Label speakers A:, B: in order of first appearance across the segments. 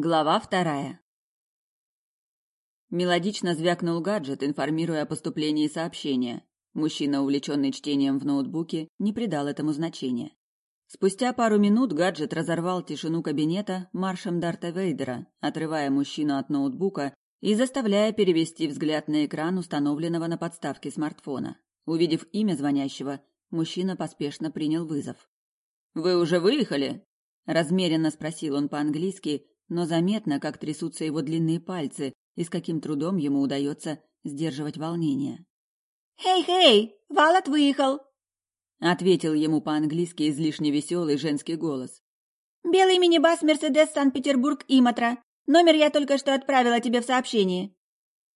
A: Глава вторая. Мелодично звякнул гаджет, информируя о поступлении сообщения. Мужчина, увлеченный чтением в ноутбуке, не придал этому значения. Спустя пару минут гаджет разорвал тишину кабинета маршем Дарта Вейдера, отрывая мужчину от ноутбука и заставляя перевести взгляд на экран установленного на подставке смартфона. Увидев имя звонящего, мужчина поспешно принял вызов. «Вы уже выехали?» – размеренно спросил он по-английски, но заметно, как трясутся его длинные пальцы и с каким трудом ему удается сдерживать волнение.
B: «Хей-хей, Валат выехал!»
A: — ответил ему по-английски излишне веселый женский голос.
B: «Белый мини-бас Мерседес Санкт-Петербург-Иматра. Номер я только что отправила тебе в сообщении».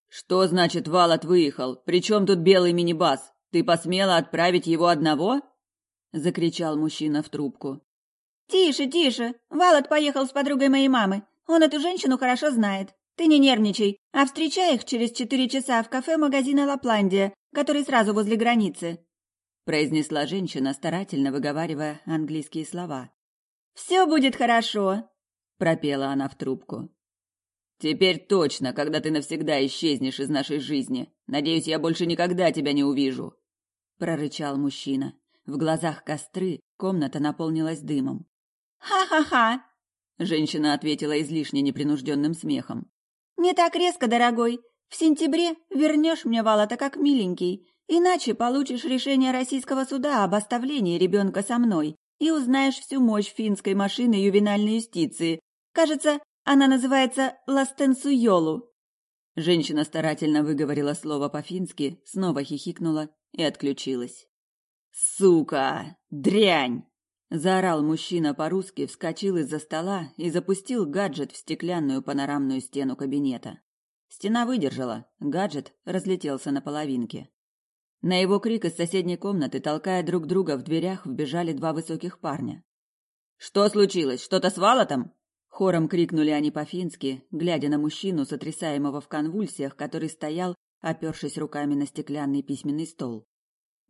A: «Что значит Валат выехал? Причем тут белый мини-бас? Ты посмела отправить его одного?» — закричал мужчина в трубку.
B: «Тише, тише. Валат поехал с подругой моей мамы. Он эту женщину хорошо знает. Ты не нервничай, а встречай их через четыре часа в кафе магазина «Лапландия», который сразу возле границы», — произнесла женщина, старательно выговаривая английские слова. «Все будет хорошо», — пропела она в трубку.
A: «Теперь точно, когда ты навсегда исчезнешь из нашей жизни. Надеюсь, я больше никогда тебя не увижу», — прорычал мужчина. В глазах костры комната наполнилась дымом.
B: «Ха-ха-ха!»
A: Женщина ответила излишне непринужденным смехом.
B: «Не так резко, дорогой. В сентябре вернешь мне Валата как миленький, иначе получишь решение российского суда об оставлении ребенка со мной и узнаешь всю мощь финской машины ювенальной юстиции. Кажется, она называется Ластенсуйолу».
A: Женщина старательно выговорила слово по-фински, снова хихикнула и отключилась. «Сука! Дрянь!» Заорал мужчина по-русски, вскочил из-за стола и запустил гаджет в стеклянную панорамную стену кабинета. Стена выдержала, гаджет разлетелся на половинки. На его крик из соседней комнаты, толкая друг друга в дверях, вбежали два высоких парня. «Что случилось? Что-то с Валотом?» Хором крикнули они по-фински, глядя на мужчину, сотрясаемого в конвульсиях, который стоял, опершись руками на стеклянный письменный стол.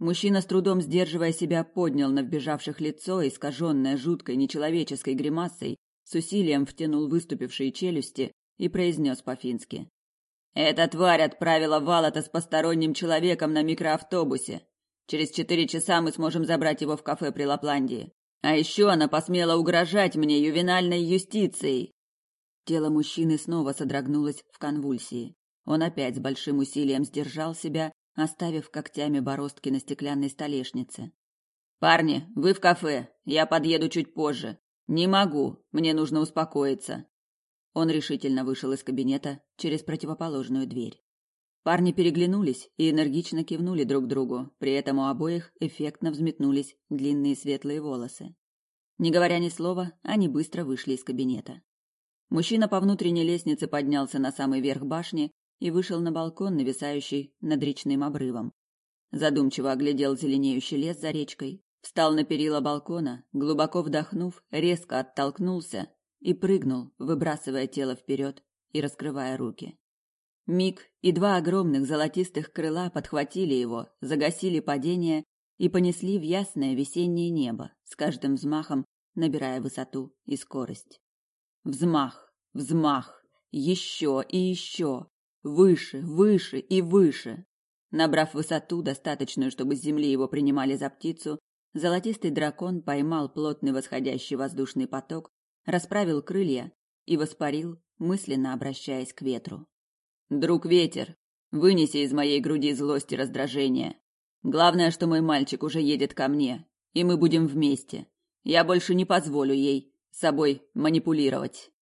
A: Мужчина, с трудом сдерживая себя, поднял на вбежавших лицо, искаженное жуткой нечеловеческой гримасой, с усилием втянул выступившие челюсти и произнес по-фински. «Эта тварь отправила Валата с посторонним человеком на микроавтобусе. Через четыре часа мы сможем забрать его в кафе при Лапландии. А еще она посмела угрожать мне ювенальной юстицией». Тело мужчины снова содрогнулось в конвульсии. Он опять с большим усилием сдержал себя оставив когтями бороздки на стеклянной столешнице. «Парни, вы в кафе. Я подъеду чуть позже. Не могу. Мне нужно успокоиться». Он решительно вышел из кабинета через противоположную дверь. Парни переглянулись и энергично кивнули друг другу, при этом у обоих эффектно взметнулись длинные светлые волосы. Не говоря ни слова, они быстро вышли из кабинета. Мужчина по внутренней лестнице поднялся на самый верх башни и вышел на балкон, нависающий над речным обрывом. Задумчиво оглядел зеленеющий лес за речкой, встал на перила балкона, глубоко вдохнув, резко оттолкнулся и прыгнул, выбрасывая тело вперед и раскрывая руки. Миг и два огромных золотистых крыла подхватили его, загасили падение и понесли в ясное весеннее небо, с каждым взмахом набирая высоту и скорость. Взмах, взмах, еще и еще. Выше, выше и выше. Набрав высоту, достаточную, чтобы с земли его принимали за птицу, золотистый дракон поймал плотный восходящий воздушный поток, расправил крылья и воспарил, мысленно обращаясь к ветру. «Друг ветер, вынеси из моей груди злость и раздражение. Главное, что мой мальчик уже едет ко мне, и мы будем вместе. Я больше не позволю ей собой манипулировать».